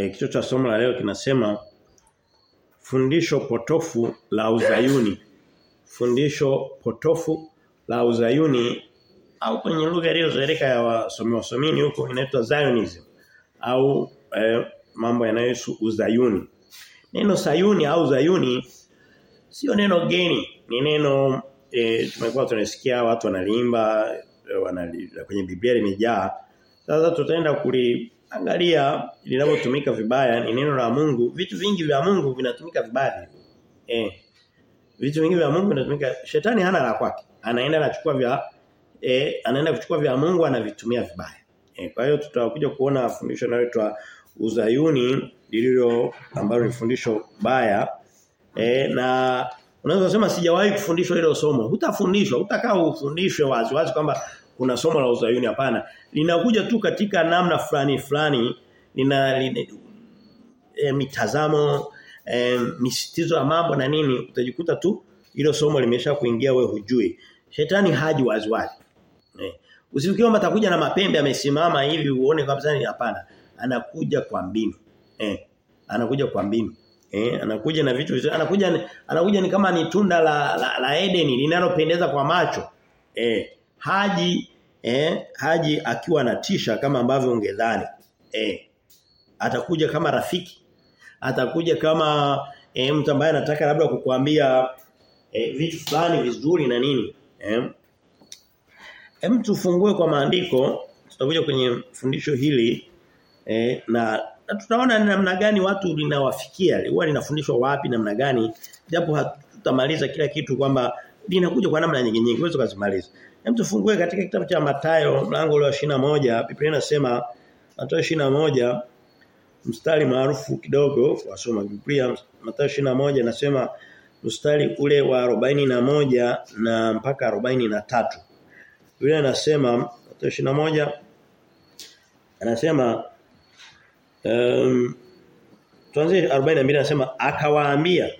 eh, kichwa cha somo la leo kinasema fundisho potofu la uzayuni. Fundisho potofu la uzayuni au kwenye lugha iliyozoeleka ya wasomi wasomini huko inaitwa Zionism au eh, mambo yanayohusu uzayuni. Neno sayuni au zayuni sio neno geni, ni neno e, tumekuwa tunasikia watu wanaliimba wanali, kwenye Biblia limejaa. Sasa tutaenda kuliangalia linavyotumika vibaya ni neno la Mungu. Vitu vingi vya Mungu vinatumika vibaya. Eh. Vitu vingi vya Mungu vinatumika shetani hana la kwake. Anaenda anachukua vya eh anaenda kuchukua vya Mungu anavitumia vibaya. Eh, kwa hiyo tutakuja kuona fundisho linaloitwa uzayuni lililo ambalo ni fundisho baya. Eh, na unaweza kusema sijawahi kufundishwa hilo somo. Hutafundishwa, utakaa ufundishwe wazi wazi kwamba kuna somo la uzayuni hapana. Linakuja tu katika namna fulani fulani lina, e, mitazamo e, misitizo ya mambo na nini utajikuta tu hilo somo limesha kuingia we hujui. Shetani haji wazi wazi. Eh. Usifikiri kwamba atakuja na mapembe amesimama hivi uone kabisa ni hapana. Anakuja kwa mbinu. Eh. Anakuja kwa mbinu. Eh, anakuja na vitu vizuri. Anakuja anakuja ni kama ni tunda la la, la Edeni linalopendeza kwa macho. Eh, haji eh haji akiwa anatisha kama ambavyo ungedhani. Eh. Atakuja kama rafiki. Atakuja kama eh, mtu ambaye anataka labda kukuambia eh, vitu fulani vizuri na nini. Eh. Hem tufungue kwa maandiko tutakuja kwenye fundisho hili eh, na na tutaona namna gani watu linawafikia huwa linafundishwa wapi namna gani japo hatutamaliza kila kitu kwamba linakuja kwa namna nyingi nyingi uwezo kuzimaliza hem tufungue katika kitabu cha Mathayo mlango ule wa moja. Biblia inasema Mathayo moja mstari maarufu kidogo wasoma Biblia. Mathayo moja nasema mstari ule wa arobaini na moja na mpaka arobaini na tatu. Biblia inasema Mathayo moja anasema Um, tuanze 42 anasema akawaambia.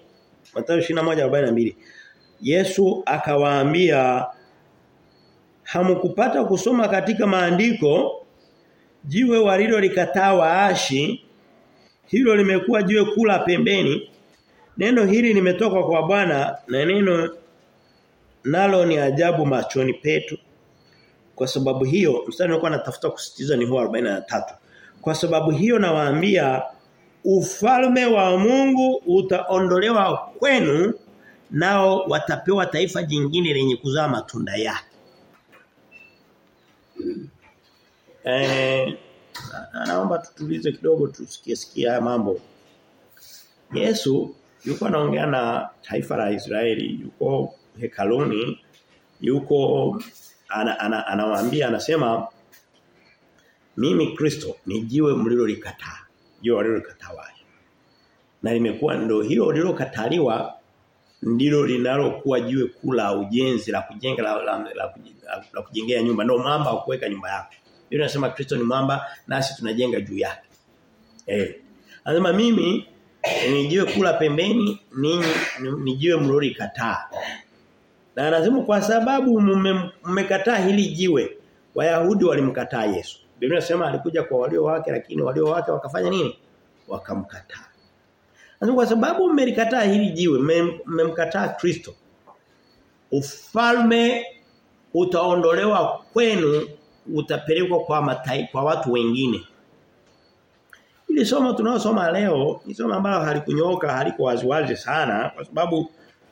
Mathayo 21:42 Yesu akawaambia hamkupata kusoma katika maandiko jiwe walilo likataa waashi hilo limekuwa jiwe kula pembeni. Neno hili limetoka kwa Bwana na neno nalo ni ajabu machoni petu. Kwa sababu hiyo mstari nilikuwa natafuta kusitiza ni huo 43 kwa sababu hiyo nawaambia ufalme wa Mungu utaondolewa kwenu nao watapewa taifa jingine lenye kuzaa matunda yake. Eh naomba tutulize kidogo tusikie sikia haya mambo. Yesu yuko anaongea na taifa la Israeli, yuko hekaluni, yuko anawaambia ana, ana, anasema mimi Kristo ni jiwe mlilolikataa. Jiwe walilolikataa wale. Na limekuwa ndio hilo lililokataliwa ndilo linalokuwa jiwe kula ujenzi la kujenga la, la, la, la, la kujengea nyumba ndio mwamba wa kuweka nyumba yako. Biblia inasema Kristo ni mwamba nasi tunajenga juu yake. Eh. Anasema mimi ni jiwe kula pembeni ninyi ni jiwe mlori kataa. Na anasema kwa sababu mmekataa hili jiwe Wayahudi walimkataa Yesu. Biblia inasema alikuja kwa walio wake lakini walio wake wakafanya nini? Wakamkataa. Sasa kwa sababu mmelikataa hili jiwe, mmemkataa Kristo. Ufalme utaondolewa kwenu utapelekwa kwa matai, kwa watu wengine. Ili somo tunaosoma leo ni somo ambalo halikunyooka, haliko waziwazi sana kwa sababu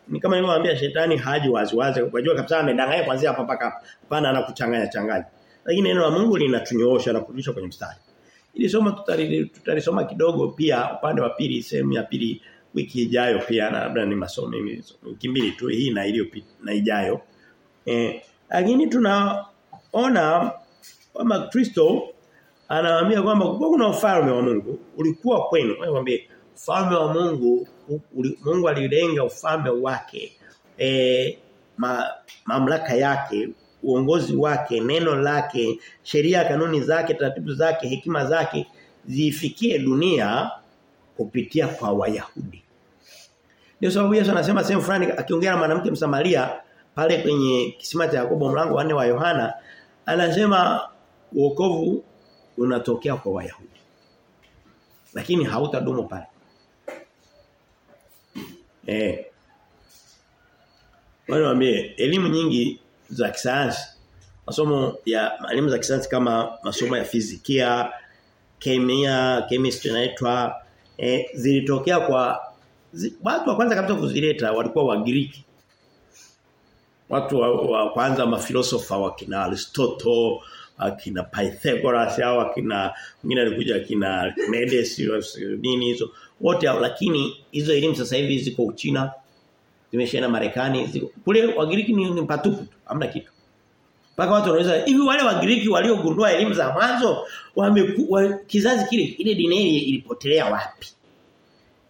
ni kama nilivyowaambia shetani haji waziwazi. Unajua kabisa amedanganya kwanza hapa mpaka pana Hapana anakuchanganya changanya. Lakini neno la Mungu linatunyoosha na kurudisha kwenye mstari. Ili somo tutalisoma kidogo pia upande wa pili sehemu ya pili wiki ijayo pia na labda ni masomo wiki mbili tu hii na iliyopita na ijayo. Eh lakini tunaona kwamba Kristo anawaambia kwamba kuna ufalme wa Mungu ulikuwa kwenu. Anamwambia ufalme wa Mungu Mungu alilenga ufalme wake eh ma, mamlaka yake uongozi wake, neno lake, sheria, kanuni zake, taratibu zake, hekima zake zifikie dunia kupitia kwa Wayahudi. Ndio sababu Yesu anasema sehemu fulani akiongea na mwanamke Msamaria pale kwenye kisima cha Yakobo mlango wa 4 wa Yohana anasema wokovu unatokea kwa Wayahudi. Lakini hautadumu pale. Eh. Wanaambie elimu nyingi za kisayansi. Masomo ya elimu za kisayansi kama masomo ya fizikia, kemia, chemistry inaitwa eh, zilitokea kwa zi, watu wa kwanza kabisa kuzileta walikuwa Wagiriki. Watu wa, wa kwanza mafilosofa wakina Aristotle, akina Pythagoras au akina mwingine alikuja akina Medes nini hizo. Wote lakini hizo elimu sasa hivi ziko Uchina zimeshaenda Marekani kule Wagiriki ni, ni patupu hamna kitu. Mpaka watu wanaweza hivi wale Wagiriki waliogundua elimu za mwanzo wa, kizazi kile ile dini ilipotelea wapi?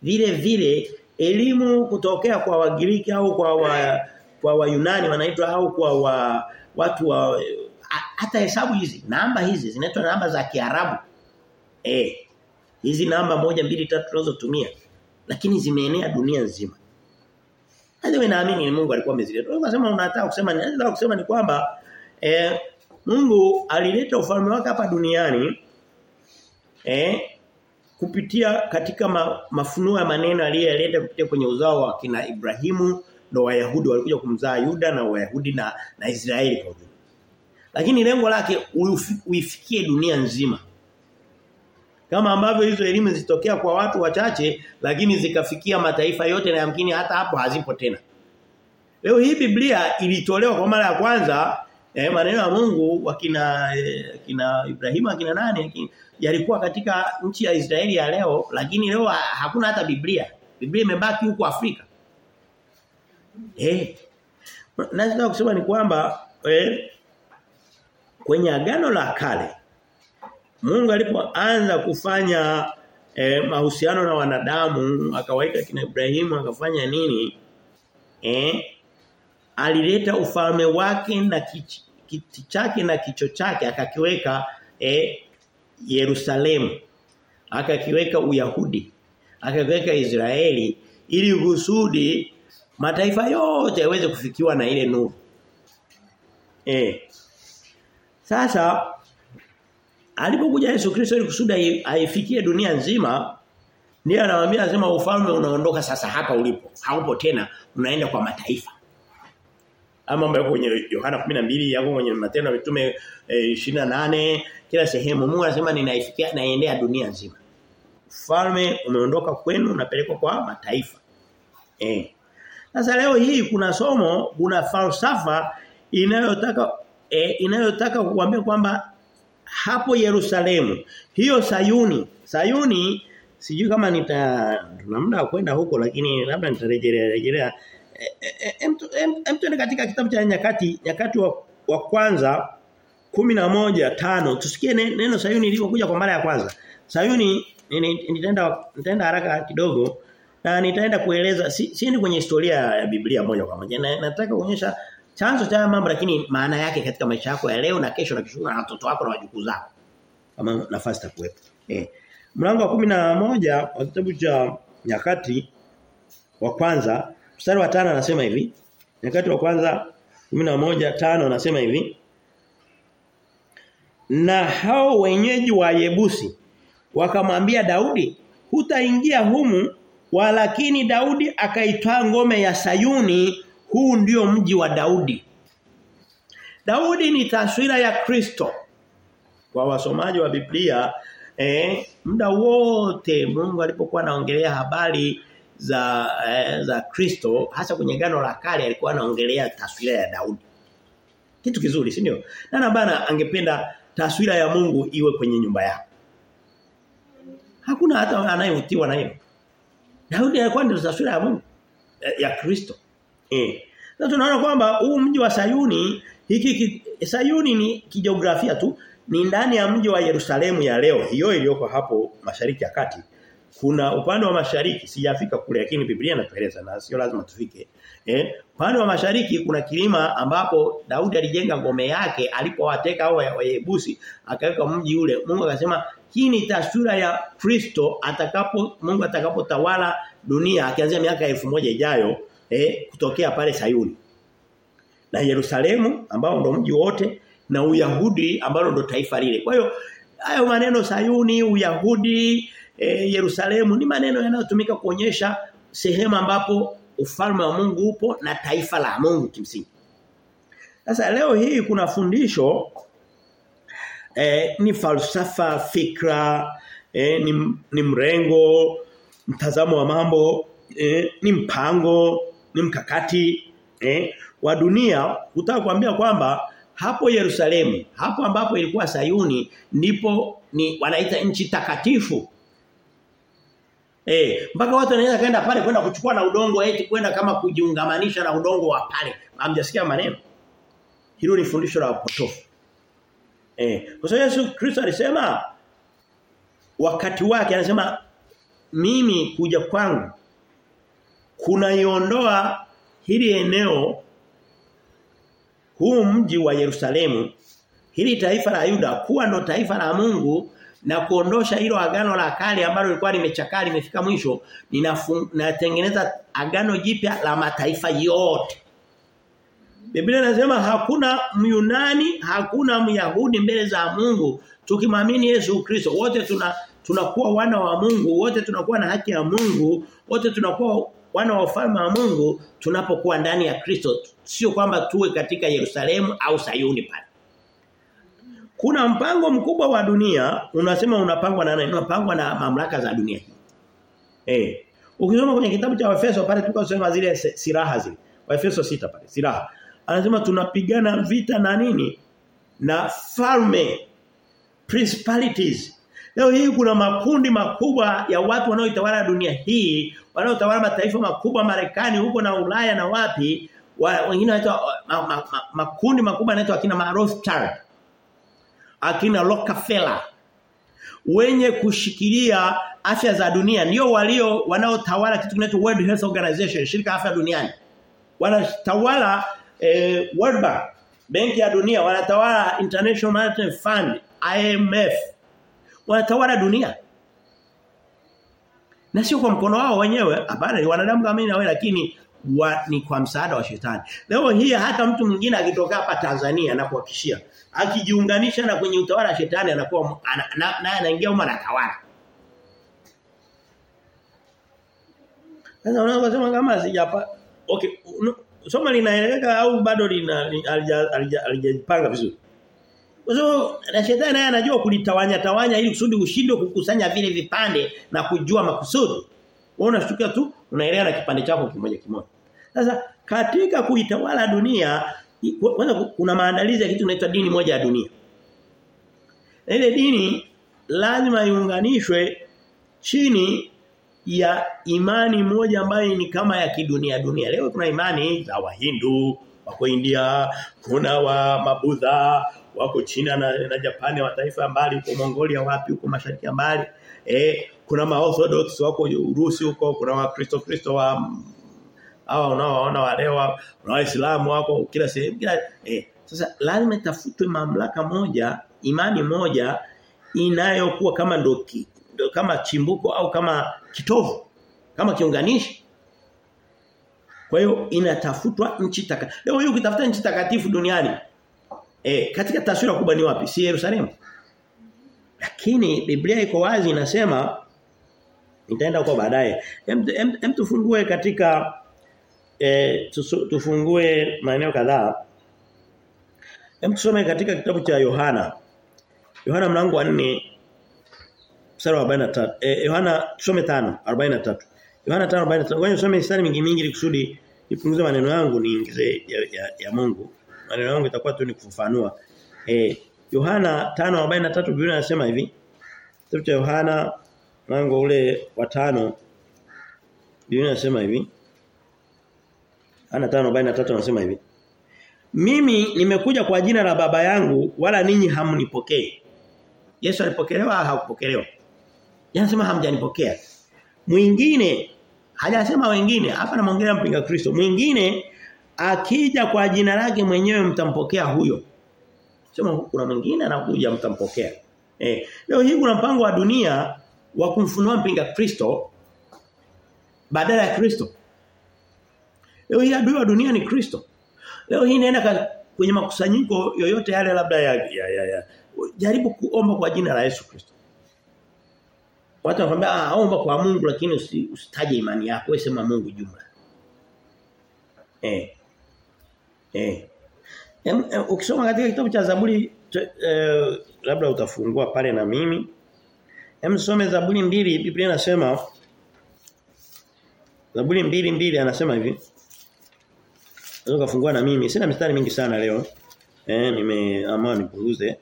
Vile vile elimu kutokea kwa Wagiriki au kwa wa, kwa Wayunani wanaitwa au kwa wa, watu wa hata hesabu hizi namba hizi zinaitwa namba za Kiarabu. Eh hizi namba moja mbili tatu tunazotumia lakini zimeenea dunia nzima wewe naamini ni Mungu alikuwa amezileta unasema unataka kusema ni nataka kusema ni kwamba eh Mungu alileta ufalme wake hapa duniani eh kupitia katika ma, mafunuo ya maneno aliyeleta kupitia kwenye uzao wa kina Ibrahimu na Wayahudi walikuja kumzaa Yuda na Wayahudi na na Israeli kwa ujumla lakini lengo lake uifikie dunia nzima. Kama ambavyo hizo elimu zitokea kwa watu wachache lakini zikafikia mataifa yote na yamkini hata hapo hazipo tena. Leo hii Biblia ilitolewa kwa mara ya kwanza eh, maneno ya Mungu wakina eh, kina Ibrahimu akina nani yalikuwa katika nchi ya Israeli ya leo lakini leo hakuna hata Biblia. Biblia imebaki huko Afrika. Eh. na kusema ni kwamba eh, kwenye agano la kale Mungu alipoanza kufanya eh, mahusiano na wanadamu akawaita kina Ibrahimu akafanya nini? Eh alileta ufalme wake na kiti, kiti chake na kicho chake akakiweka eh, Yerusalemu. Akakiweka Uyahudi. Akakiweka Israeli ili kusudi mataifa yote yaweze kufikiwa na ile nuru. Eh sasa alipokuja Yesu Kristo ili kusudi aifikie dunia nzima ndiye anawaambia anasema ufalme unaondoka sasa hapa ulipo. Haupo tena unaenda kwa mataifa. Ama mambo yako kwenye Yohana 12 yako kwenye Matendo ya Mitume eh, 28 kila sehemu Mungu anasema ninaifikia naendea dunia nzima. Ufalme umeondoka kwenu unapelekwa kwa mataifa. Eh. Sasa leo hii kuna somo, kuna falsafa inayotaka e, inayotaka kukuambia kwamba hapo Yerusalemu. Hiyo Sayuni Sayuni sijui kama nita tuna muda kwenda huko lakini labda nitarejelea rejelea. Em e, e, katika kitabu cha nyakati nyakati wa, wa kwanza moja tano. Tusikie neno Sayuni lilipokuja kwa mara ya kwanza. Sayuni nitaenda nitaenda haraka kidogo na nitaenda kueleza si, si kwenye historia ya Biblia moja kwa moja. Na, nataka kuonyesha chanzo cha mambo lakini maana yake katika maisha yako ya leo na kesho na kesho na watoto wako na wajukuu zako. Kama nafasi takuwepo eh. Mlango wa 11 wa kitabu cha nyakati wa kwanza mstari wa 5 anasema hivi. Nyakati wa kwanza 11 5 anasema hivi. Na hao wenyeji wa Yebusi wakamwambia Daudi hutaingia humu walakini Daudi akaitwa ngome ya Sayuni huu ndio mji wa Daudi. Daudi ni taswira ya Kristo. Kwa wasomaji wa Biblia eh muda wote Mungu alipokuwa anaongelea habari za eh, za Kristo hasa kwenye gano la kale alikuwa anaongelea taswira ya Daudi. Kitu kizuri, si ndio? Nana bana angependa taswira ya Mungu iwe kwenye nyumba yako. Hakuna hata anayevutiwa na hilo. Daudi alikuwa ndio taswira ya Mungu ya Kristo. Eh. Na tunaona kwamba huu mji wa Sayuni hiki ki, Sayuni ni kijiografia tu ni ndani ya mji wa Yerusalemu ya leo hiyo iliyoko hapo mashariki ya kati. Kuna upande wa mashariki sijafika kule lakini Biblia inatueleza na sio lazima tufike. Eh, upande wa mashariki kuna kilima ambapo Daudi alijenga ngome yake alipowateka hao Wayebusi akaweka mji ule. Mungu akasema hii ni taswira ya Kristo atakapo Mungu atakapotawala dunia akianzia miaka elfu moja ijayo eh, kutokea pale Sayuni. Na Yerusalemu ambao ndo mji wote na Uyahudi ambao ndo taifa lile. Kwa hiyo hayo maneno Sayuni, Uyahudi, eh, Yerusalemu ni maneno yanayotumika kuonyesha sehemu ambapo ufalme wa Mungu upo na taifa la Mungu kimsingi. Sasa leo hii kuna fundisho eh, ni falsafa, fikra, eh, ni, ni mrengo, mtazamo wa mambo, eh, ni mpango, ni mkakati eh, wa dunia utaka kuambia kwamba hapo Yerusalemu, hapo ambapo ilikuwa Sayuni ndipo ni wanaita nchi takatifu. Eh, mpaka watu wanaweza kaenda pale kwenda kuchukua na udongo eti kwenda kama kujiungamanisha na udongo wa pale. Hamjasikia maneno. Hilo ni fundisho la potofu. Eh, kwa sababu Yesu Kristo alisema wakati wake anasema mimi kuja kwangu kunaiondoa hili eneo huu mji wa Yerusalemu hili taifa la Yuda kuwa ndo taifa la Mungu na kuondosha hilo agano la kale ambalo lilikuwa limechakaa limefika mwisho ninatengeneza agano jipya la mataifa yote Biblia inasema hakuna Myunani, hakuna Myahudi mbele za Mungu. Tukimwamini Yesu Kristo, wote tuna tunakuwa wana wa Mungu, wote tunakuwa na haki ya Mungu, wote tunakuwa wana wa ufalme wa Mungu tunapokuwa ndani ya Kristo. Sio kwamba tuwe katika Yerusalemu au Sayuni pale. Kuna mpango mkubwa wa dunia, unasema unapangwa na nani? Unapangwa na mamlaka za dunia hii. Eh. Ukisoma kwenye kitabu cha Efeso pale tukasema zile silaha zile. Waefeso sita pale, silaha anasema tunapigana vita na nini na falme principalities leo hii kuna makundi makubwa ya watu wanaoitawala dunia hii wanaotawala mataifa makubwa Marekani huko na Ulaya na wapi. Wa, wengine wanaitwa ma, ma, ma, makundi makubwa yanaitwa akina Rothschild akina Rockefeller wenye kushikilia afya za dunia. Ndio walio wanaotawala kitu kinaitwa World Health Organization shirika afya duniani. Wanatawala eh, World Bank, Benki ya Dunia, wanatawala International Monetary Fund, IMF. Wanatawala dunia. Na sio kwa mkono wao wenyewe, hapana ni wanadamu kama mimi na wewe lakini wa, ni kwa msaada wa shetani. Leo hii hata mtu mwingine akitoka hapa Tanzania na kuhakishia akijiunganisha na kwenye utawala wa shetani anakuwa naye anaingia huko anatawala. Sasa unaweza kama sijapa okay soma linaeleka au bado lina alijapanga vizuri. Kwa na shetani naye anajua kulitawanya tawanya ili kusudi ushindwe kukusanya vile vipande na kujua makusudi. Wewe unashtukia tu unaelea na kipande chako kimoja kimoja. Sasa katika kuitawala dunia kwanza kuna maandalizi ya kitu kinaitwa dini moja ya dunia. Na ile dini lazima iunganishwe chini ya imani moja ambayo ni kama ya kidunia dunia. Leo kuna imani za Wahindu, wako India, kuna wa Mabudha, wako China na, na Japani mataifa mbali huko Mongolia wapi huko mashariki ya mbali. Eh kuna maorthodox wako Urusi huko, kuna wa Kristo Kristo wa hawa unaoona walewa, kuna waislamu wako kila sehemu kila eh sasa lazima tafutwe mamlaka moja, imani moja inayokuwa kama ndoki kama chimbuko au kama kitovu kama kiunganishi kwa hiyo inatafutwa nchi takatifu. leo hii ukitafuta nchi takatifu duniani eh katika taswira kubwa ni wapi? Si Yerusalemu. Lakini Biblia iko wazi inasema nitaenda kwa baadaye. Hem, tufungue katika eh tufungue maeneo kadhaa. Hem tusome katika kitabu cha Yohana. Yohana mlango wa 4 mstari wa 43 eh, Yohana tusome 5 43 Yohana 5:43 ngoja nisome mistari mingi mingi ili kusudi nipunguze maneno yangu niingize ya, ya, ya Mungu. Maneno yangu itakuwa tu ni kufafanua. Eh Yohana 5:43 Biblia inasema hivi. Kitabu cha Yohana mlango ule wa 5 Biblia inasema hivi. Yohana 5:43 anasema hivi. Mimi nimekuja kwa jina la baba yangu wala ninyi hamnipokei. Yesu alipokelewa au hakupokelewa? Yanasema hamjanipokea. Mwingine hajasema wengine hapa namwongelea mpinga Kristo. Mwingine akija kwa jina lake mwenyewe mtampokea huyo. Sema kuna mwingine anakuja mtampokea. Eh leo hii kuna mpango wa dunia wa kumfunua mpinga Kristo badala ya Kristo. Leo hii adui wa dunia ni Kristo. Leo hii nenda kwenye makusanyiko yoyote yale labda ya, ya, ya, ya jaribu kuomba kwa jina la Yesu Kristo. Watu wanakuambia ah omba kwa Mungu lakini usitaje imani yako, wewe sema Mungu jumla. Eh. Eh. Em, em, ukisoma katika kitabu cha Zaburi eh, labda utafungua pale na mimi. Hem some Zaburi mbili Biblia inasema Zaburi mbili mbili anasema hivi. Unaweza kufungua na mimi. Sina mistari mingi sana leo. Eh nimeamua nipunguze.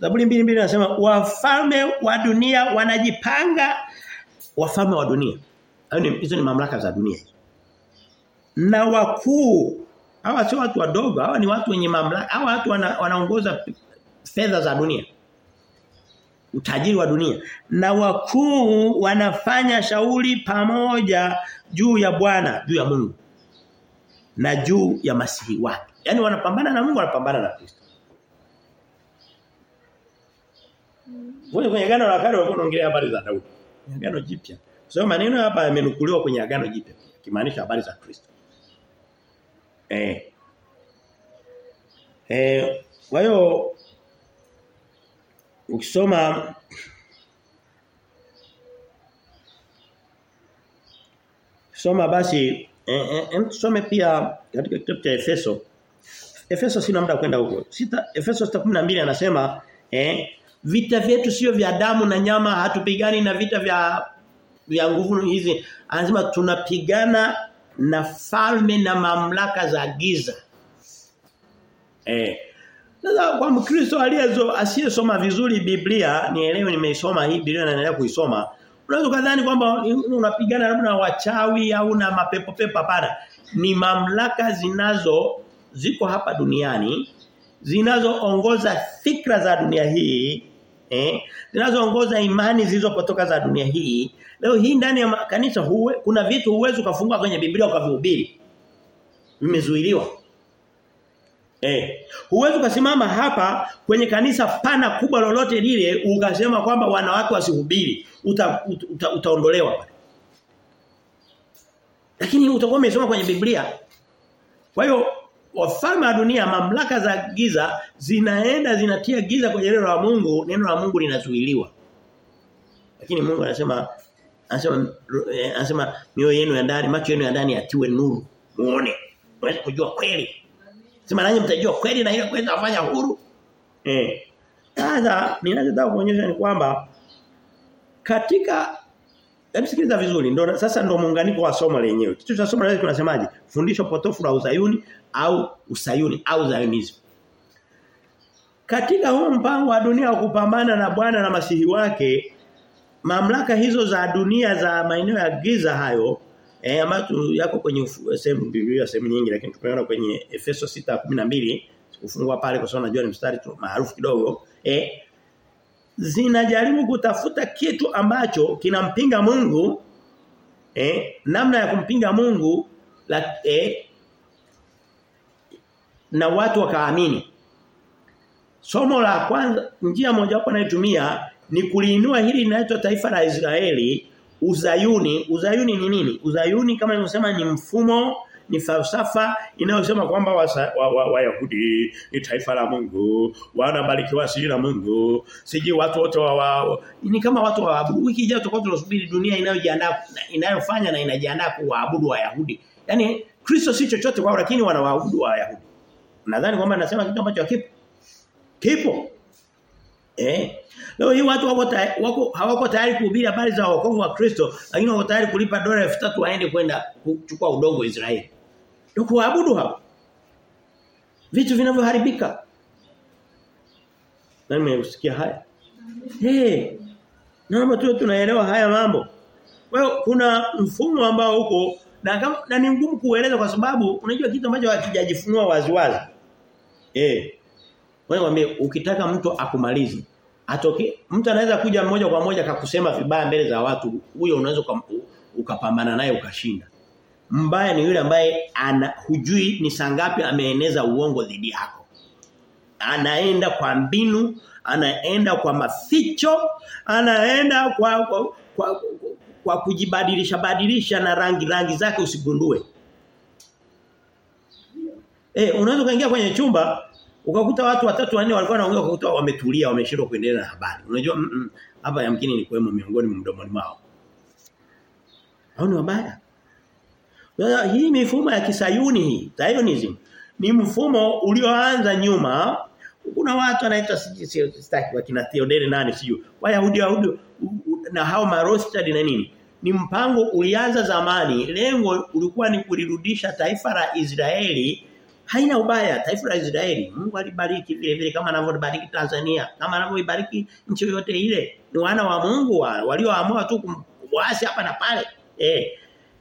Zaburi mbili mbili nasema wafalme wa dunia wanajipanga wafalme wa dunia. Hizo ni mamlaka za dunia. Na wakuu hawa sio watu wadogo, hawa ni watu wenye mamlaka. Hawa watu wana, wanaongoza fedha za dunia. Utajiri wa dunia. Na wakuu wanafanya shauri pamoja juu ya Bwana, juu ya Mungu. Na juu ya masihi wake. Yaani wanapambana na Mungu, wanapambana na Kristo. Wewe kwenye agano la kale walikuwa wanaongelea habari za Daudi. Agano jipya. Sio maneno hapa yamenukuliwa kwenye agano jipya. Kimaanisha habari za Kristo. Eh. Eh, kwa hiyo ukisoma Soma basi eh, eh, tusome pia katika kitabu cha Efeso. Efeso sina muda kwenda huko. Sita Efeso 6:12 anasema eh vita vyetu sio vya damu na nyama hatupigani na vita vya vya nguvu hizi. Anasema tunapigana na falme na mamlaka za giza. Eh. Sasa kwa Mkristo aliyezo asiyesoma vizuri Biblia, nielewe nimeisoma hii Biblia na naendelea kuisoma. Unaweza kadhani kwamba unapigana labda na wachawi au na mapepo pepo hapana. Ni mamlaka zinazo ziko hapa duniani zinazoongoza fikra za dunia hii eh zinazoongoza imani zilizopotoka za dunia hii. Leo hii ndani ya kanisa huwe kuna vitu huwezi ukafungua kwenye Biblia ukavihubiri. Vimezuiliwa. Eh huwezi ukasimama hapa kwenye kanisa pana kubwa lolote lile ukasema kwamba wanawake wasihubiri. Uta, uta, uta, utaondolewa lakini utakuwa umesoma kwenye Biblia. Kwa hiyo wafalme wa dunia mamlaka za giza zinaenda zinatia giza kwenye neno la Mungu neno la Mungu linazuiliwa. Lakini Mungu anasema anasema anasema mioyo yenu ya ndani macho yenu ya ndani yatiwe nuru muone mweze kujua kweli. Sema nanyi mtajua kweli na ile kweli itafanya huru. Eh sasa ninachotaka kuonyesha ni kwamba katika Hebu sikiliza vizuri ndo sasa ndo muunganiko wa somo lenyewe. Kitu cha somo lenyewe tunasemaje? Fundisho potofu la uzayuni au usayuni au zionism. Katika huu mpango wa dunia wa kupambana na Bwana na masihi wake mamlaka hizo za dunia za maeneo ya giza hayo eh ambayo yako kwenye sehemu Biblia sehemu nyingi lakini tumeona kwenye Efeso 6:12 kufungua pale kwa sababu najua ni mstari maarufu kidogo eh zinajaribu kutafuta kitu ambacho kinampinga Mungu eh namna ya kumpinga Mungu la, eh, na watu wakaamini. Somo la kwanza njia moja wapo naitumia ni kuliinua hili linaloitwa taifa la Israeli uzayuni. Uzayuni ni nini? Uzayuni kama nilivyosema ni mfumo ni falsafa inayosema kwamba Wayahudi wa, wa, wa ni taifa la Mungu, wanabarikiwa siji na Mungu, siji watu wote wa, wa ni kama watu waabudu. Wiki ijayo tutakuwa tunasubiri dunia inayojiandaa inayofanya na inajiandaa kuwaabudu Wayahudi. Yaani Kristo si chochote kwao lakini wanawaabudu Wayahudi. Nadhani kwamba nasema kitu ambacho hakipo. Kipo. Eh? Leo hii watu wako wako hawako tayari kuhubiri habari za wokovu wa Kristo, lakini wako tayari kulipa dola 3000 waende kwenda kuchukua udongo Israeli. Kuabudu hapo. Vitu vinavyoharibika. Nani mmesikia haya? Eh. Naomba tu tunaelewa haya mambo. Kwa well, kuna mfumo ambao huko na kama na ni ngumu kueleza kwa sababu unajua kitu ambacho hakijajifunua waziwazi. Eh. Wewe ukitaka mtu akumalize atoke mtu anaweza kuja moja kwa moja akakusema vibaya mbele za watu huyo unaweza ukapambana naye ukashinda mbaya ni yule ambaye ana hujui ni sangapi ameeneza uongo dhidi yako anaenda kwa mbinu anaenda kwa maficho anaenda kwa kwa, kwa, kwa, kujibadilisha badilisha na rangi rangi zake usigundue eh unaweza kaingia kwenye chumba Ukakuta watu watatu wanne walikuwa wanaongea ukakuta wametulia wameshindwa kuendelea na habari. Unajua hapa mm -mm, yamkini ni kwemo miongoni mdomoni mwao. Hao ni wabaya. Hii mifumo ya kisayuni hii, Zionism ni mfumo ulioanza nyuma. Kuna watu wanaita sitaki wakina Theodore nani siju. Wayahudi Wayahudi na hao Marostad na nini? Ni mpango ulianza zamani. Lengo ulikuwa ni kulirudisha taifa la Israeli haina ubaya taifa la Israeli. Mungu alibariki vile vile kama anavyobariki Tanzania, kama anavyobariki nchi yote ile. Ni wana wa Mungu wa, walioamua tu kuasi hapa na pale. Eh.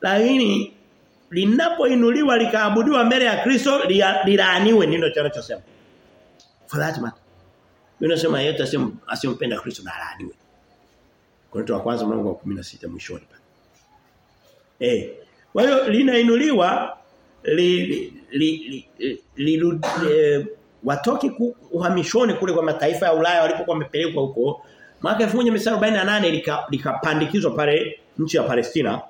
Lakini linapoinuliwa likaabudiwa mbele ya Kristo lilaaniwe ndio tunachosema. For that matter. Unasema yeyote asimpenda Kristo na laaniwe. Korinto wa kwanza mlango wa 16 mwishoni pale. Eh. Kwa hiyo linainuliwa li, li, li, li, li, li eh, watoke uhamishoni kule kwa mataifa ya Ulaya walipokuwa wamepelekwa huko mwaka 1948 likapandikizwa lika pale nchi ya Palestina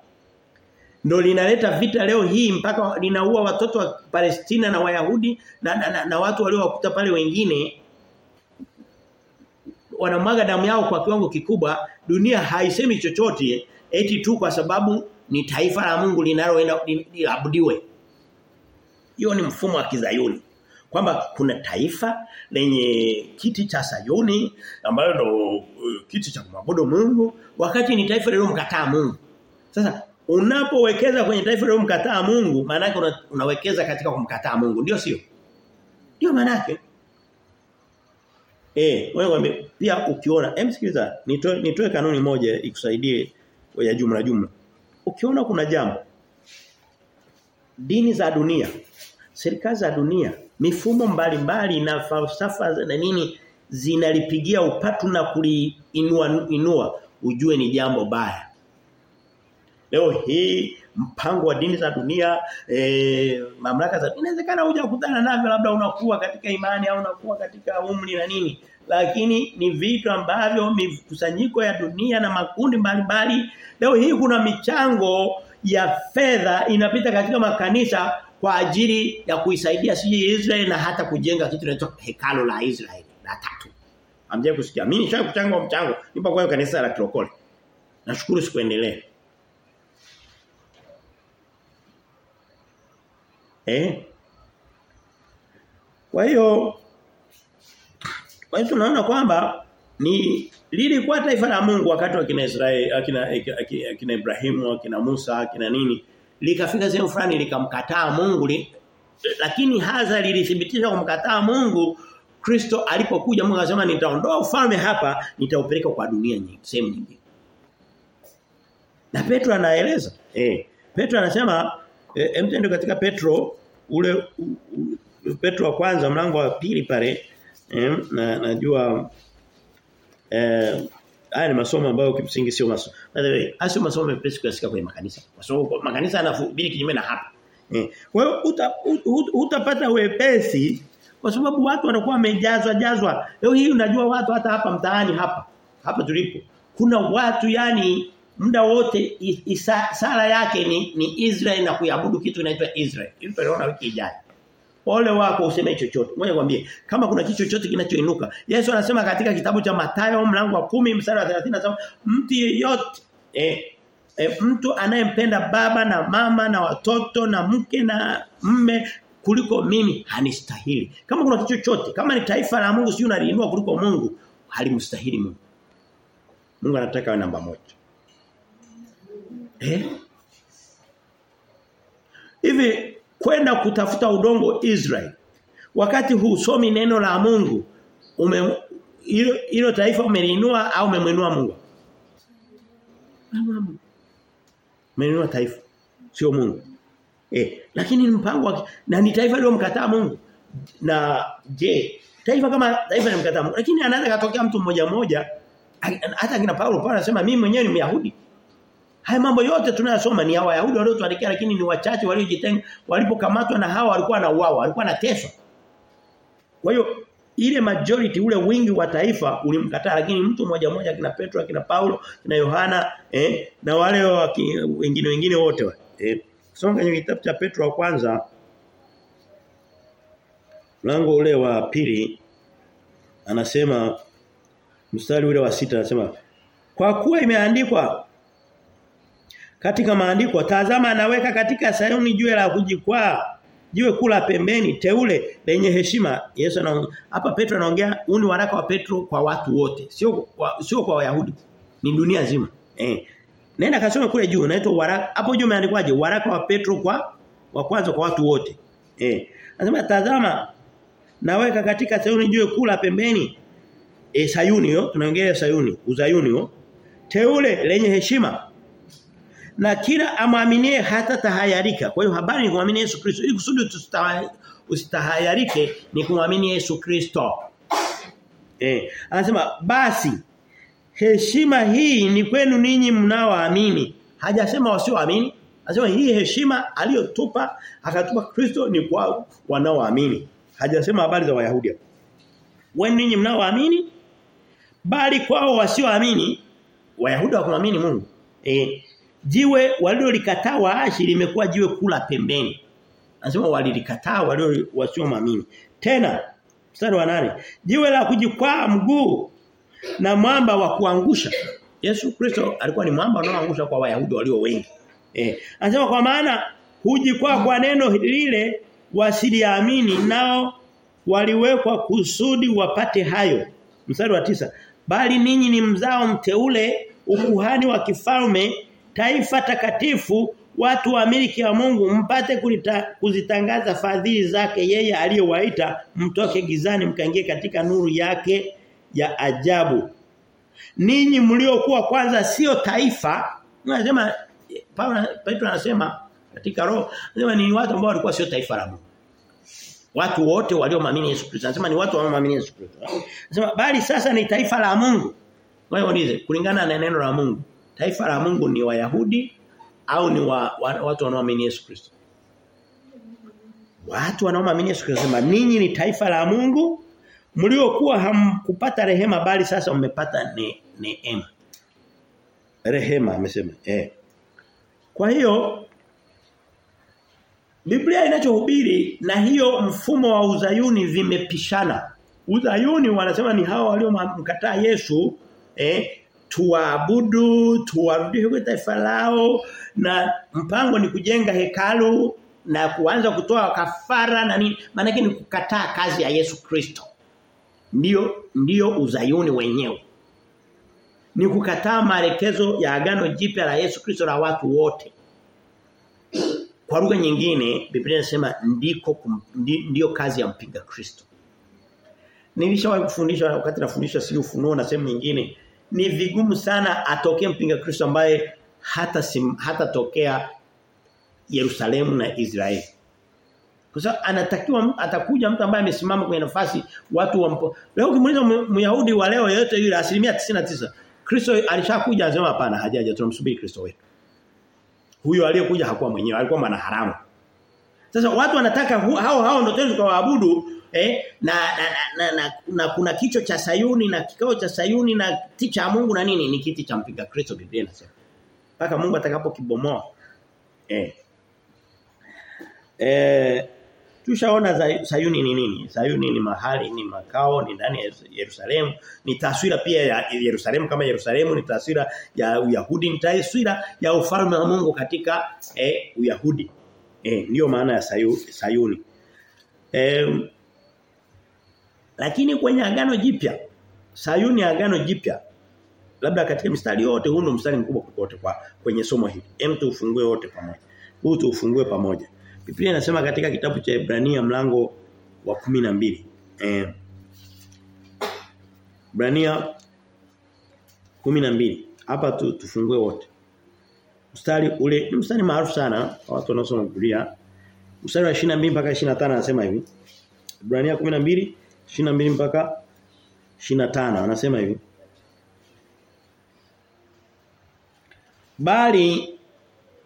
ndio linaleta vita leo hii mpaka linaua watoto wa Palestina na Wayahudi na, na, na, na watu waliowakuta pale wengine wanamwaga damu yao kwa kiwango kikubwa dunia haisemi chochote eti tu kwa sababu ni taifa la Mungu linaloenda liabudiwe hiyo ni mfumo wa kizayuni. Kwamba kuna taifa lenye kiti cha Sayuni ambalo ndo uh, kiti cha kumwabudu Mungu wakati ni taifa lililomkataa Mungu. Sasa unapowekeza kwenye taifa lililomkataa Mungu maana yake una, unawekeza katika kumkataa Mungu ndio sio? Ndio maana yake. Eh, wewe wame, pia ukiona, hem sikiliza, nitoe nitoe kanuni moja ikusaidie ya jumla jumla. Ukiona kuna jambo dini za dunia serikali za dunia mifumo mbalimbali na falsafa na nini zinalipigia upatu na kuliinua inua ujue ni jambo baya leo hii mpango wa dini za dunia e, mamlaka za inawezekana hujakutana navyo labda unakuwa katika imani au unakuwa katika umri na nini lakini ni vitu ambavyo mikusanyiko ya dunia na makundi mbalimbali leo hii kuna michango ya fedha inapita katika makanisa kwa ajili ya kuisaidia siji Israeli na hata kujenga kitu kinaitwa hekalo la Israeli la tatu. Amje kusikia. Mimi nishawahi kuchanga mchango nipo kwa kanisa la Kilokole. Nashukuru sikuendelea. Eh? Kwa hiyo kwa hiyo tunaona kwamba ni lilikuwa taifa la Mungu wakati wa kina Israeli akina akina Ibrahimu akina Musa akina nini likafika sehemu fulani likamkataa Mungu li, lakini hasa lilithibitisha kumkataa Mungu Kristo alipokuja Mungu akasema nitaondoa ufalme hapa nitaupeleka kwa dunia nyingi sehemu nyingine na Petro anaeleza eh Petro anasema eh, mtendo katika Petro ule u, u, Petro wa kwanza mlango wa pili pale e, na najua eh haya ni masomo ambayo kimsingi sio masomo. By the way, asio masomo mepesi kuyasikia kwenye makanisa. Kwa sababu makanisa yanahubiri kinyume na hapa. Eh. Kwa hiyo uta, ut, utapata wepesi kwa sababu watu wanakuwa wamejazwa jazwa. Leo hii unajua watu hata hapa mtaani hapa. Hapa tulipo. Kuna watu yani muda wote isa, sala yake ni, ni Israel na kuabudu kitu kinaitwa Israel. Hivi tunaona wiki ijayo. Ole wako useme chochote. Ngoja kwambie kama kuna kitu chochote kinachoinuka. Yesu anasema katika kitabu cha Mathayo mlango wa kumi mstari wa 30 anasema mtu yeyote eh, eh, mtu anayempenda baba na mama na watoto na mke na mme kuliko mimi hanistahili. Kama kuna kitu chochote, kama ni taifa la Mungu sio unaliinua kuliko Mungu, halimstahili Mungu. Mungu anataka namba moja. Eh? Hivi kwenda kutafuta udongo Israel wakati huu somi neno la Mungu ume hilo taifa umeliinua au umemwinua Mungu? Umeinua taifa sio Mungu. Eh lakini ni mpango wa na ni taifa leo mkataa Mungu. Na je taifa kama taifa limkataa Mungu? Lakini anaweza katokea mtu mmoja mmoja hata kina Paulo Paulo anasema mimi mwenyewe ni Myahudi Haya mambo yote tunayosoma ni ya Wayahudi waliotuandikia lakini ni wachache waliojitenga walipokamatwa na hawa walikuwa na uwao, walikuwa na teso. Kwa hiyo ile majority ule wingi wa taifa ulimkataa lakini mtu mmoja mmoja kina Petro, kina Paulo, kina Yohana eh, na wale wengine wengine wote eh. Soma kwenye kitabu cha Petro wa kwanza Mlango ule wa pili anasema mstari ule wa sita anasema kwa kuwa imeandikwa katika maandiko tazama anaweka katika Sayuni jiwe la kujikwaa jiwe kula pembeni teule lenye heshima. Yesu na hapa Petro anaongea huni waraka wa Petro kwa watu wote. Sio kwa, sio kwa Wayahudi. Ni dunia nzima. Eh nenda kasome kule juu unaitwa waraka hapo juu umeandikwaje? Waraka wa Petro kwa wa kwanza kwa watu wote. Eh anasema tazama naweka katika Sayuni jiwe kula pembeni. Eh Sayuni hiyo tunaongelea Sayuni uzayuni hiyo teule lenye heshima na kila amwaminie hata tahayarika. Kwa hiyo habari ni kumwamini Yesu Kristo. Ili kusudi usitahayarike ni kumwamini Yesu Kristo. Eh anasema basi heshima hii ni kwenu ninyi mnaoamini. Hajasema wasioamini. Anasema hii heshima aliyotupa akatupa Kristo ni kwa wanaoamini. Hajasema habari za Wayahudi wenu ninyi mnaoamini bali kwao wasioamini. Wayahudi hawakuamini Mungu. Eh jiwe walilolikataa waashi limekuwa jiwe kula pembeni. Anasema walilikataa walio wasioamini tena mstari wa nane jiwe la kujikwaa mguu na mwamba wa kuangusha. Yesu Kristo alikuwa ni mwamba unaoangusha kwa Wayahudi walio wengi. Eh anasema kwa maana hujikwaa kwa neno lile wasiliamini nao waliwekwa kusudi wapate hayo. Mstari wa tisa bali ninyi ni mzao mteule ukuhani wa kifalme taifa takatifu watu wa miliki ya Mungu mpate kulita, kuzitangaza fadhili zake yeye aliyowaita mtoke gizani mkaingie katika nuru yake ya ajabu. Ninyi mliokuwa kwanza sio taifa. Anasema Paulo Petro anasema katika roho anasema ni watu ambao walikuwa sio taifa la Mungu. Watu wote walioamini Yesu Kristo. Anasema ni watu wanaoamini Yesu Kristo. Anasema bali sasa ni taifa la Mungu. Wewe ulize kulingana na neno la Mungu taifa la Mungu ni Wayahudi au ni wa, wa, watu wanaoamini Yesu Kristo? Watu wanaoamini Yesu Kristo sema ninyi ni taifa la Mungu mliokuwa hamkupata rehema bali sasa mmepata ne, neema. Rehema amesema eh. Kwa hiyo Biblia inachohubiri na hiyo mfumo wa uzayuni vimepishana. Uzayuni wanasema ni hao waliomkataa Yesu eh tuabudu, tuwarudishe kwa taifa lao na mpango ni kujenga hekalu na kuanza kutoa kafara na nini maana ni kukataa kazi ya Yesu Kristo. Ndio ndio uzayuni wenyewe. Ni kukataa maelekezo ya agano jipya la Yesu Kristo la watu wote. Kwa lugha nyingine Biblia inasema ndiko ndio kazi ya mpinga Kristo. Nilishawahi kufundisha wakati nafundisha si ufunuo na sehemu nyingine ni vigumu sana atokee mpinga Kristo ambaye hata sim, hata tokea Yerusalemu na Israeli. Kwa sababu anatakiwa atakuja mtu ambaye amesimama kwenye nafasi watu wampo. Leo ukimuuliza Myahudi wa leo yeyote yule asilimia 99 Kristo alishakuja anasema hapana hajaja tunamsubiri Kristo wetu. Huyo aliyekuja hakuwa mwenyewe alikuwa mwana haramu. Sasa watu wanataka hao hao ndio tena waabudu eh na na, na, na, na na kuna kicho cha Sayuni na kikao cha Sayuni na kiti cha Mungu na nini ni kiti cha mpiga Kristo Biblia inasema. Paka Mungu atakapokibomoa. Eh. Eh tushaona Sayuni ni nini? Sayuni ni mahali, ni makao, ni ndani ya Yerusalemu, ni taswira pia ya Yerusalemu kama Yerusalemu, ni taswira ya Uyahudi, ni taswira ya ufalme wa Mungu katika eh, Uyahudi. Eh ndio maana ya Sayu, Sayuni. Eh lakini kwenye agano jipya Sayuni agano jipya labda katika mstari yote huu ndo mstari mkubwa kuliko kwa kwenye somo hili. Hem tuufungue wote pamoja. Huu tuufungue pamoja. Biblia inasema katika kitabu cha Ibrania mlango wa 12. Eh. Ibrania 12. Hapa tu, tufungue wote. Mstari ule ni mstari maarufu sana kwa watu wanaosoma Biblia. Mstari wa 22 mpaka 25 anasema hivi. Ibrania 12 22 mpaka 25 anasema hivi. Bali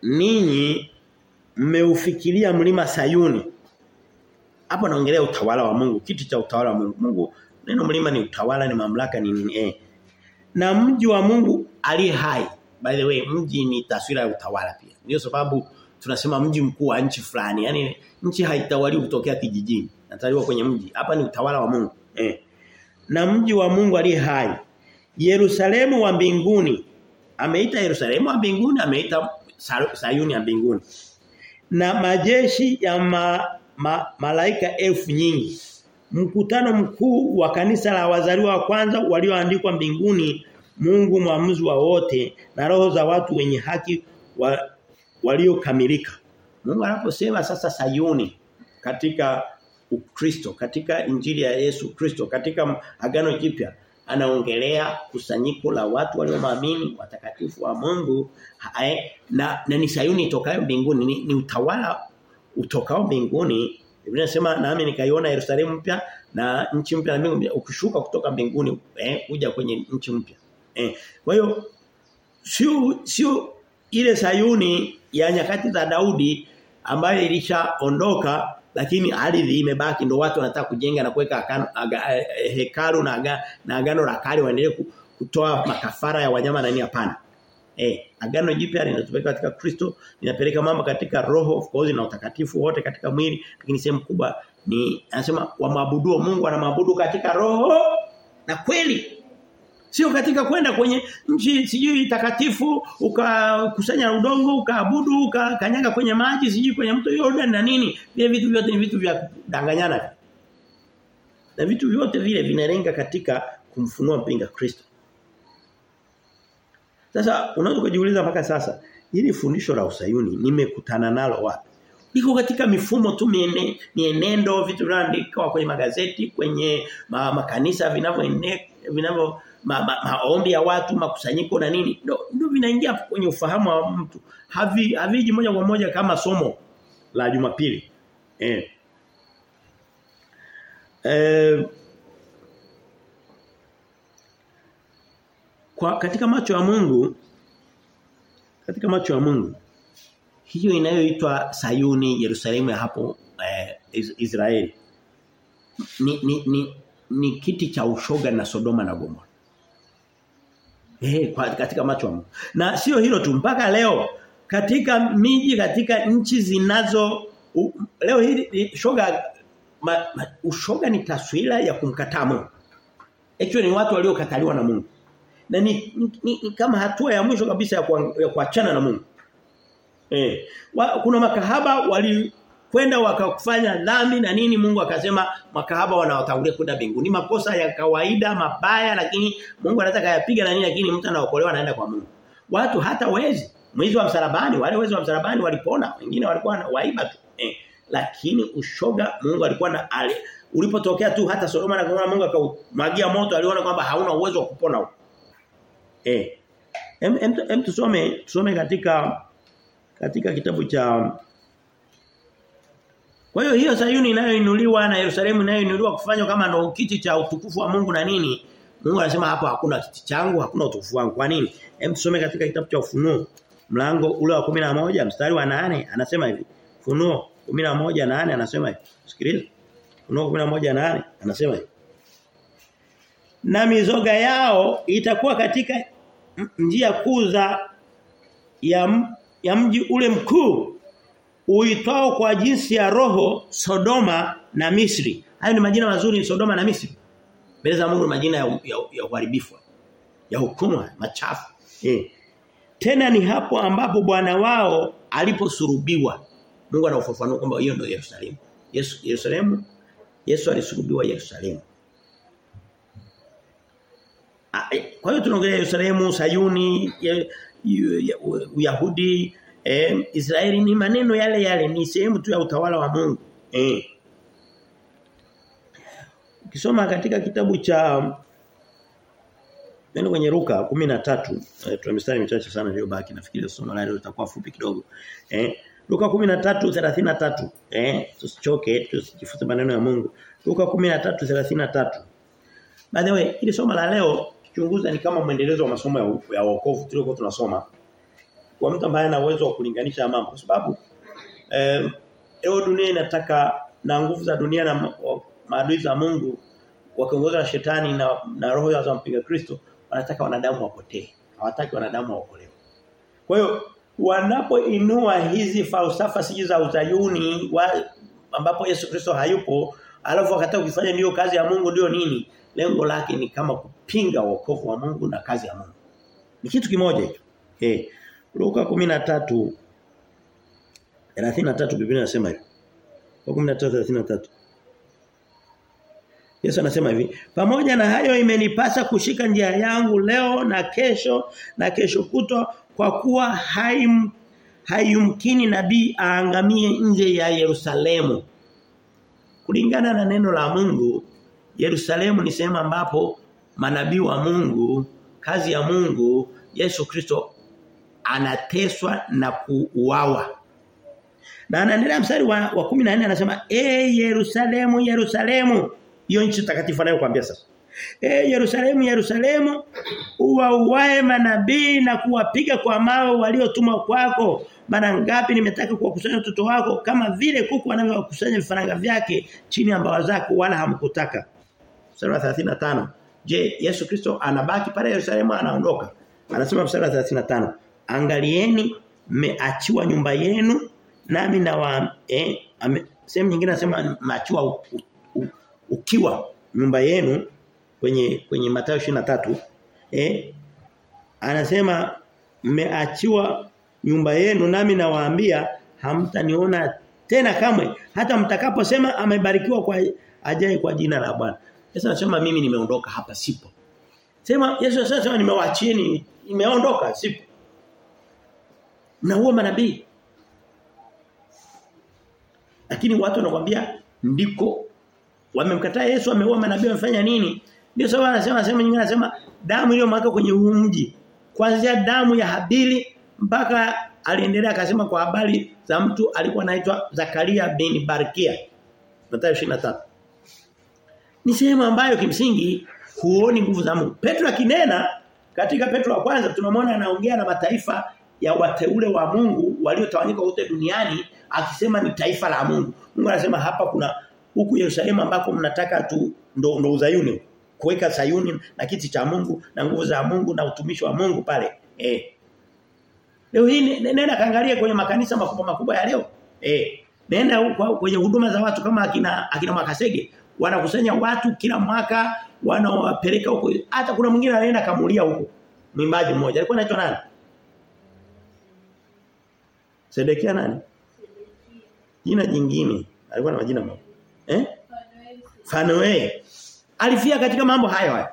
ninyi mmeufikiria mlima Sayuni. Hapo naongelea utawala wa Mungu, kitu cha utawala wa Mungu. Neno mlima ni utawala ni mamlaka ni nini eh. Na mji wa Mungu aliye hai. By the way, mji ni taswira ya utawala pia. Ndio sababu tunasema mji mkuu wa nchi fulani. Yaani nchi haitawali kutokea kijijini. Nazaliwa kwenye mji. Hapa ni utawala wa Mungu. Eh. Na mji wa Mungu aliye hai. Yerusalemu wa mbinguni. Ameita Yerusalemu wa mbinguni, ameita Sayuni ya mbinguni. Na majeshi ya ma, ma, malaika elfu nyingi. Mkutano mkuu wa kanisa la wazaliwa wa kwanza walioandikwa mbinguni Mungu mwamuzi wa wote na roho za watu wenye haki wa, waliokamilika. Mungu anaposema sasa Sayuni katika Ukristo, katika injili ya Yesu Kristo, katika agano jipya anaongelea kusanyiko la watu walioamini watakatifu wa Mungu hae, na, na ni Sayuni itokayo mbinguni ni, ni utawala utokao mbinguni Biblia inasema nami nikaiona Yerusalemu mpya na nchi mpya na ukishuka kutoka mbinguni eh kuja kwenye nchi mpya. Eh kwa hiyo sio sio ile Sayuni ya nyakati za Daudi ambayo ilishaondoka lakini ardhi imebaki ndio watu wanataka kujenga na kuweka hekalu na aga, na agano la kale waendelee kutoa makafara ya wanyama na nini hapana. Eh, agano jipya linatupeleka katika Kristo, linapeleka mambo katika roho of course na utakatifu wote katika mwili, lakini sehemu kubwa ni anasema wamwabudu Mungu anamwabudu katika roho na kweli. Sio katika kwenda kwenye nchi sijui takatifu ukakusanya udongo ukaabudu ukakanyaga kwenye maji sijui kwenye mto Jordan na nini. Vile vitu vyote ni vitu vya kudanganyana. Na vitu vyote vile vinalenga katika kumfunua mpinga Kristo. Sasa unaweza kujiuliza mpaka sasa hili fundisho la usayuni nimekutana nalo wapi? Liko katika mifumo tu miene, mienendo vitu vinavyoandikwa kwenye magazeti, kwenye ma, makanisa vinavyoende vinavyo ma, ma, maombi ya watu, makusanyiko na nini. Ndio ndio vinaingia kwenye ufahamu wa mtu. Havi haviji moja kwa moja kama somo la Jumapili. Eh. Eh kwa katika macho ya Mungu katika macho ya Mungu hiyo inayoitwa Sayuni Yerusalemu ya hapo eh, Israeli ni, ni, ni, ni kiti cha ushoga na Sodoma na Gomora. Eh katika macho Mungu. Na sio hilo tu mpaka leo katika miji katika nchi zinazo u, leo hili shoga ma, ma, ushoga ni taswira ya kumkataa Mungu. Actually ni watu waliokataliwa na Mungu na ni, ni, ni, kama hatua ya mwisho kabisa ya kuachana na Mungu. Eh, wa, kuna makahaba walikwenda wakakufanya dhambi na nini Mungu akasema makahaba wanawatangulia kwenda mbinguni. Makosa ya kawaida mabaya lakini Mungu anataka yapiga na nini lakini mtu anaokolewa anaenda kwa Mungu. Watu hata wezi, mwizi wa msalabani, wale wezi wa msalabani walipona, wengine walikuwa waiba tu. Eh, lakini ushoga Mungu alikuwa na ale, ulipotokea tu hata Sodoma na Gomora Mungu akamwagia moto aliona kwamba hauna uwezo wa kupona huko. Eh. Em, em, em tusome tusome katika katika kitabu cha Kwa hiyo hiyo Sayuni inayoinuliwa na Yerusalemu inayoinuliwa kufanywa kama ndo kiti cha utukufu wa Mungu na nini? Mungu anasema hapo hakuna kiti changu, hakuna utukufu wangu. Kwa nini? Hem tusome katika kitabu cha Ufunuo mlango ule wa moja mstari wa nane anasema hivi. Ufunuo moja nane anasema hivi. Sikiliza. Ufunuo moja nane anasema hivi. Na mizoga yao itakuwa katika njia kuu za ya, ya mji ule mkuu uitwao kwa jinsi ya roho Sodoma na Misri. Hayo ni majina mazuri Sodoma na Misri. Mbele za Mungu majina ya, ya, ya uharibifu. Ya hukumu machafu. Eh. Tena ni hapo ambapo Bwana wao aliposurubiwa. Mungu anaufafanua kwamba hiyo ndio Yerusalemu. Yesu Yerusalemu Yesu alisurubiwa Yerusalemu. Kwa hiyo tunaongelea Yerusalemu, Sayuni, Uyahudi, eh, Israeli ni maneno yale yale ni sehemu tu ya utawala wa Mungu. Eh. Ukisoma katika kitabu cha Neno kwenye Luka 13 eh, tuna mistari michache sana iliyobaki nafikiri somo la leo litakuwa fupi kidogo. Eh Luka 13:33 eh tusichoke tusijifunze maneno ya Mungu. Luka 13:33 By the way, ili somo la leo kichunguza ni kama mwendelezo wa masomo ya, ya wokovu tuliokuwa tunasoma. Kwa mtu ambaye ana uwezo wa kulinganisha mambo kwa sababu eh leo dunia inataka na nguvu za dunia na maadui za Mungu wakiongozwa na shetani na, na roho za mpinga Kristo wanataka wanadamu wapotee. Hawataki wanadamu waokolewe. Kwa hiyo wanapoinua hizi falsafa siji za uzayuni wa, ambapo Yesu Kristo hayupo alafu wakataka kufanya ndio kazi ya Mungu ndio nini lengo lake ni kama kupinga wokovu wa Mungu na kazi ya Mungu ni kitu kimoja hicho eh Luka 13 33 Biblia inasema hivi. Kwa 13:33 Yesu anasema hivi, pamoja na hayo imenipasa kushika njia yangu leo na kesho na kesho kutwa kwa kuwa haim hayumkini nabii aangamie nje ya Yerusalemu. Kulingana na neno la Mungu, Yerusalemu ni sehemu ambapo manabii wa Mungu, kazi ya Mungu, Yesu Kristo anateswa na kuuawa. Na anaendelea mstari wa, wa 14 anasema, "E Yerusalemu, Yerusalemu, hiyo nchi takatifu anayokuambia sasa. E Yerusalemu Yerusalemu uwauae manabii na kuwapiga kwa mawe waliotumwa kwako mara ngapi nimetaka kuwakusanya watoto wako kama vile kuku anavyokusanya vifaranga vyake chini ya mbawa zako wala hamkutaka. Mstari wa 35. Je, Yesu Kristo anabaki pale Yerusalemu anaondoka? Anasema mstari wa 35. Angalieni mmeachiwa nyumba yenu nami na wa eh, sehemu nyingine nasema mmeachiwa ukiwa nyumba yenu kwenye kwenye Mathayo 23 eh anasema mmeachiwa nyumba yenu nami nawaambia hamtaniona tena kamwe. Hata mtakaposema amebarikiwa kwa ajaye kwa jina la Bwana. Yesu anasema mimi nimeondoka hapa sipo. Sema Yesu anasema nimewaachieni nimeondoka sipo na huo manabii. Lakini watu wanakuambia ndiko wamemkataa Yesu ameua manabii wamefanya nini? Ndio sababu anasema sema nyingine anasema damu iliyomwaka kwenye huu mji kuanzia damu ya Habili mpaka aliendelea akasema kwa habari za mtu alikuwa anaitwa Zakaria bin Barkia. Mathayo 23 ni sehemu ambayo kimsingi huoni nguvu za Mungu. Petro akinena katika Petro wa kwanza tunamwona anaongea na mataifa ya wateule wa Mungu waliotawanyika wote duniani akisema ni taifa la Mungu. Mungu anasema hapa kuna huku Yerusalemu ambako mnataka tu ndo, ndo uzayuni kuweka Sayuni na kiti cha Mungu na nguvu za Mungu na utumishi wa Mungu pale. Eh leo hii nenda kaangalia kwenye makanisa makubwa makubwa ya leo. Eh nenda kwenye huduma za watu kama akina akina Makasege wanakusanya watu kila mwaka wanawapeleka huko. Hata kuna mwingine anaenda kamulia huko. Mwimbaji mmoja alikuwa anaitwa nani Sedekia nani jina jingine alikuwa na majina mengi Eh? Fanoe. Alifia katika mambo hayo hayo.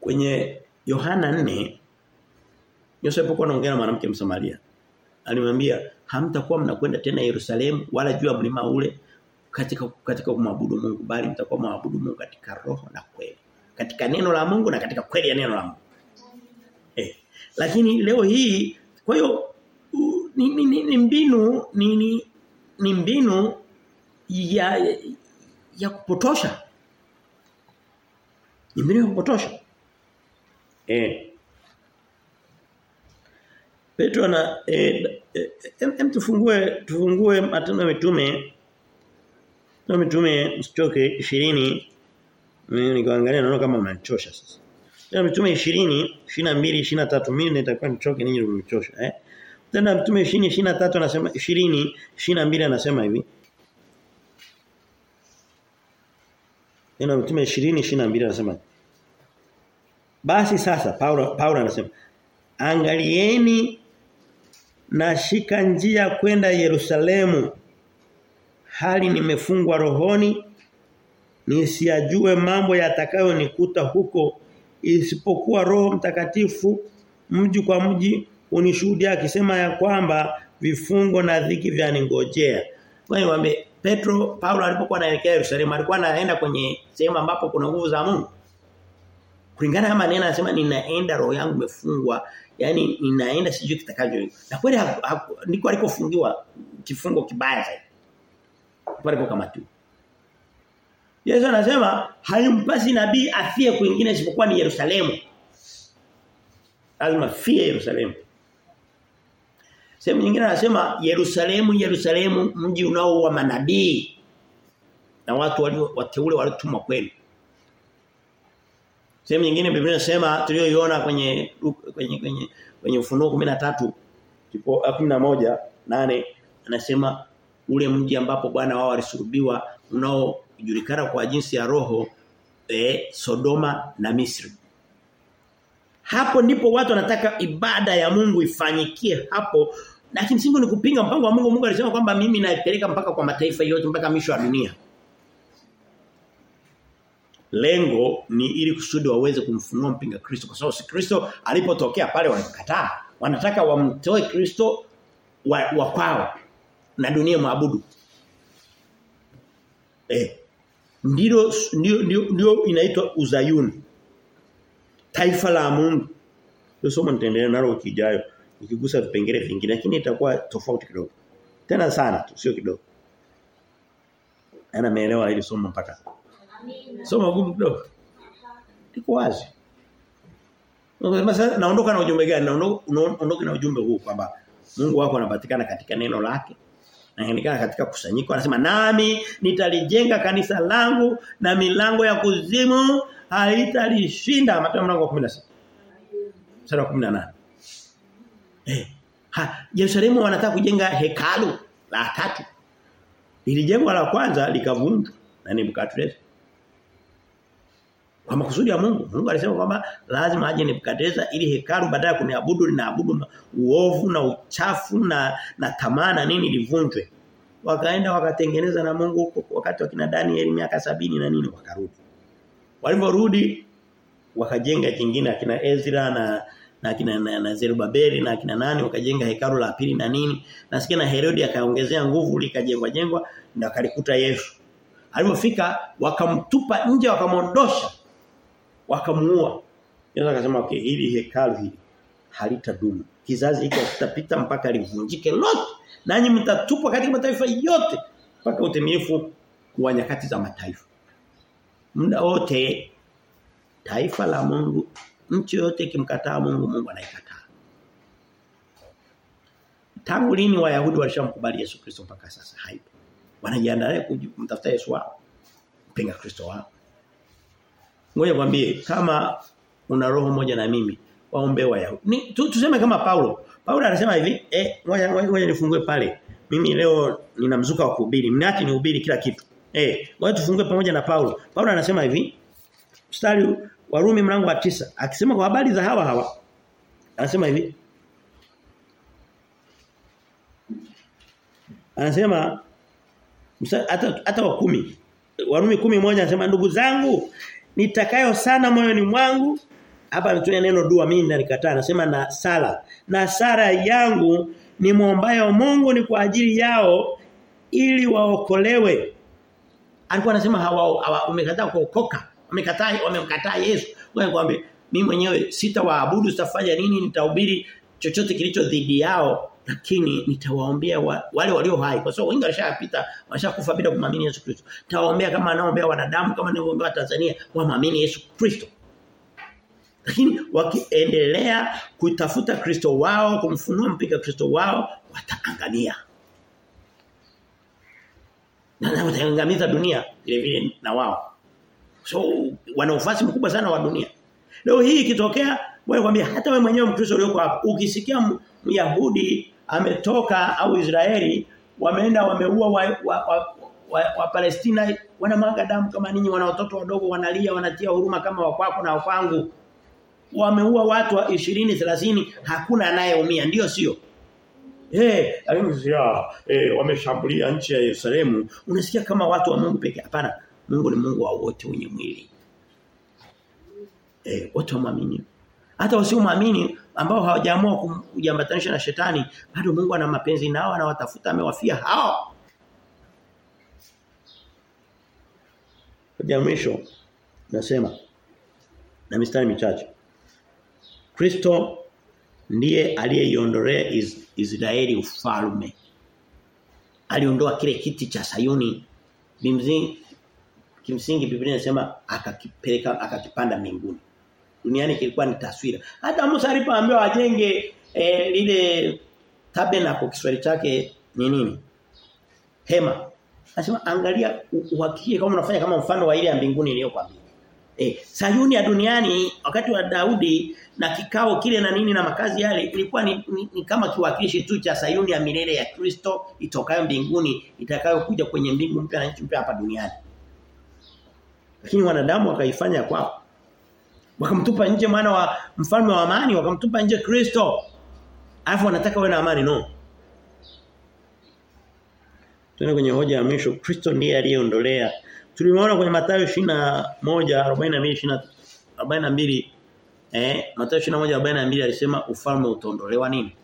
Kwenye Yohana 4 Yesu alipokuwa anaongea na mwanamke Msamaria alimwambia hamtakuwa mnakwenda tena Yerusalemu wala juu ya mlima ule katika katika kumwabudu Mungu bali mtakuwa mwabudu Mungu katika roho na kweli. Katika neno la Mungu na katika kweli ya neno la Mungu. Eh. Lakini leo hii kwa hiyo ni, ni, ni, ni mbinu ni, ni, ni mbinu ya ya kupotosha. Ni mbinu ya kupotosha. Eh. Petro na eh, eh, em tufungue tufungue matendo ya mitume na mitume msichoke 20 mimi nikaangalia naona kama mnachosha sasa. Na mitume 20 22 23 mimi nitakuwa nichoke ninyi mmechosha eh. Tena Mitume 20 23 anasema 20 22 anasema hivi. Tena Mitume 20 22 anasema Basi sasa Paulo Paulo anasema angalieni na shika njia kwenda Yerusalemu hali nimefungwa rohoni nisiyajue mambo yatakayonikuta huko isipokuwa roho mtakatifu mji kwa mji unishuhudia akisema ya kwamba vifungo na dhiki vyaningojea. Kwa hiyo Petro Paulo alipokuwa anaelekea Yerusalemu alikuwa anaenda kwenye sehemu ambapo kuna nguvu za Mungu. Kulingana na maneno anasema ninaenda roho yangu imefungwa, yani ninaenda sijui kitakacho. Na kweli ndiko alikofungiwa kifungo kibaya zaidi. Pale kwa kamati. Yesu anasema haimpasi nabii afie kwingine isipokuwa ni Yerusalemu. Lazima fie Yerusalemu. Sehemu nyingine anasema Yerusalemu Yerusalemu mji unao wa manabii na watu walio wateule waliotumwa kwenu. Sehemu nyingine Biblia inasema tuliyoiona kwenye kwenye kwenye kwenye Ufunuo 13 tipo 11 8 anasema ule mji ambapo Bwana wao alisulubiwa unaojulikana kwa jinsi ya roho eh, Sodoma na Misri. Hapo ndipo watu wanataka ibada ya Mungu ifanyikie hapo. Lakini singo ni kupinga mpango wa Mungu. Mungu alisema kwamba mimi naipeleka mpaka kwa mataifa yote mpaka misho ya dunia. Lengo ni ili kusudi waweze kumfunua mpinga Kristo kwa sababu si Kristo alipotokea pale walikataa. Wanataka wamtoe Kristo wa, wa kwao na dunia mwabudu. Eh. Ndio ndio, inaitwa uzayuni. Taifa la Mungu. Ndio somo nitaendelea nalo wiki nikigusa vipengele vingine lakini itakuwa tofauti kidogo. Tena sana tu sio kidogo. Ana meelewa hili somo mpaka. Somo gumu kidogo. Liko wazi. Naondoka na ujumbe gani? Naondoka na ujumbe huu kwamba Mungu wako anapatikana katika neno lake. Na inaonekana katika kusanyiko anasema nami nitalijenga kanisa langu na milango ya kuzimu haitalishinda Mathayo mlango wa 16. Sura 18. Eh. Ha, Yerusalemu wanataka kujenga hekalu la tatu. Lilijengwa la kwanza likavunjwa na Nebukadnezar. Kwa makusudi ya Mungu, Mungu alisema kwamba lazima aje Nebukadnezar ili hekalu badala ya kuniabudu linaabudu uovu na uchafu na na tamaa na nini livunjwe. Wakaenda wakatengeneza na Mungu wakati wa kina Danieli miaka sabini na nini wakarudi. Waliporudi wakajenga kingine akina Ezra na na kina na, na Zerubabeli na kina nani wakajenga hekalu la pili na nini nasikia na Herodi akaongezea nguvu likajengwa jengwa na akalikuta Yesu alipofika wakamtupa nje wakamondosha wakamuua Yesu akasema okay hili hekalu hili halitadumu kizazi hiki kitapita mpaka livunjike lote nanyi mtatupwa katika mataifa yote mpaka utimilifu wa nyakati za mataifa muda wote taifa la Mungu nchi yote ikimkataa Mungu Mungu anaikataa. Tangu lini Wayahudi walishamkubali Yesu Kristo mpaka sasa haipo. Wanajiandaa kumtafuta Yesu wao. Mpinga Kristo wao. Ngoja kwambie kama una roho moja na mimi waombe Wayahudi. Tu, tuseme kama Paulo. Paulo anasema hivi, eh ngoja ngoja nifungue pale. Mimi leo nina mzuka wa kuhubiri. Mniache nihubiri kila kitu. Eh, ngoja tufungue pamoja na Paulo. Paulo anasema hivi, mstari Warumi mlango wa tisa akisema kwa habari za hawa hawa anasema hivi Anasema hata hata wa kumi Warumi kumi moja anasema ndugu zangu nitakayo sana moyoni mwangu. Hapa anatumia neno dua mimi nalikataa anasema na sala. Na sala yangu ni muombayo Mungu ni kwa ajili yao ili waokolewe. Alikuwa anasema hawa, umekataa kuokoka wamekataa wamemkataa Yesu. Wewe mimi mwenyewe sitawaabudu sitafanya nini nitahubiri chochote kilicho dhidi yao lakini nitawaombea wa, wale walio hai kwa sababu wengi walishapita washakufa bila kumamini Yesu Kristo. Nitawaombea kama anaombea wanadamu kama ninavyoombea Tanzania waamini Yesu Kristo. Lakini wakiendelea kutafuta Kristo wao kumfunua mpiga Kristo wao wataangamia. Na wataangamiza dunia vile vile na wao. So wana ufasi mkubwa sana wa dunia. Leo hii ikitokea wewe kwambia hata wewe mwenyewe Mkristo ulioko hapa ukisikia Myahudi ametoka au Israeli wameenda wameua wa, wa, wa, wa, wa Palestina wanamwaga damu kama ninyi wana watoto wadogo wanalia wanatia huruma kama wakwako na wakwangu wameua watu wa 20 30 hakuna anayeumia ndio sio Eh, lakini eh wameshambulia nchi ya Yerusalemu unasikia kama watu wa Mungu pekee hapana Mungu ni Mungu wa wote wenye mwili. Eh, wote waamini. Hata wasioamini ambao hawajaamua kujambatanisha na shetani, bado Mungu ana mapenzi nao anawatafuta amewafia hao. Kwa mwisho nasema na mistari michache. Kristo ndiye aliyeiondolea is, Israeli ufalme. Aliondoa kile kiti cha Sayuni bimzingi kimsingi Biblia inasema akakipeleka akakipanda mbinguni. Duniani kilikuwa ni taswira. Hata Musa alipoambiwa ajenge e, lile tabernacle Kiswahili chake ni nini? Hema. Anasema angalia uhakiki kama unafanya kama mfano wa ile ya mbinguni iliyokwambia. Eh, Sayuni ya duniani wakati wa Daudi na kikao kile na nini na makazi yale ilikuwa ni, ni, ni kama kiwakilishi tu cha Sayuni ya milele ya Kristo itokayo mbinguni itakayokuja kwenye mbingu mpya na nchi mpya hapa duniani. Lakini wanadamu wakaifanya kwao. Wakamtupa nje mwana wa mfalme wa amani, wakamtupa nje Kristo. Alafu wanataka wewe na amani no. Tuna kwenye hoja ya mwisho Kristo ndiye aliyeondolea. tulimeona kwenye Mathayo 21 42 42 eh Mathayo 21 42 alisema ufalme utaondolewa nini?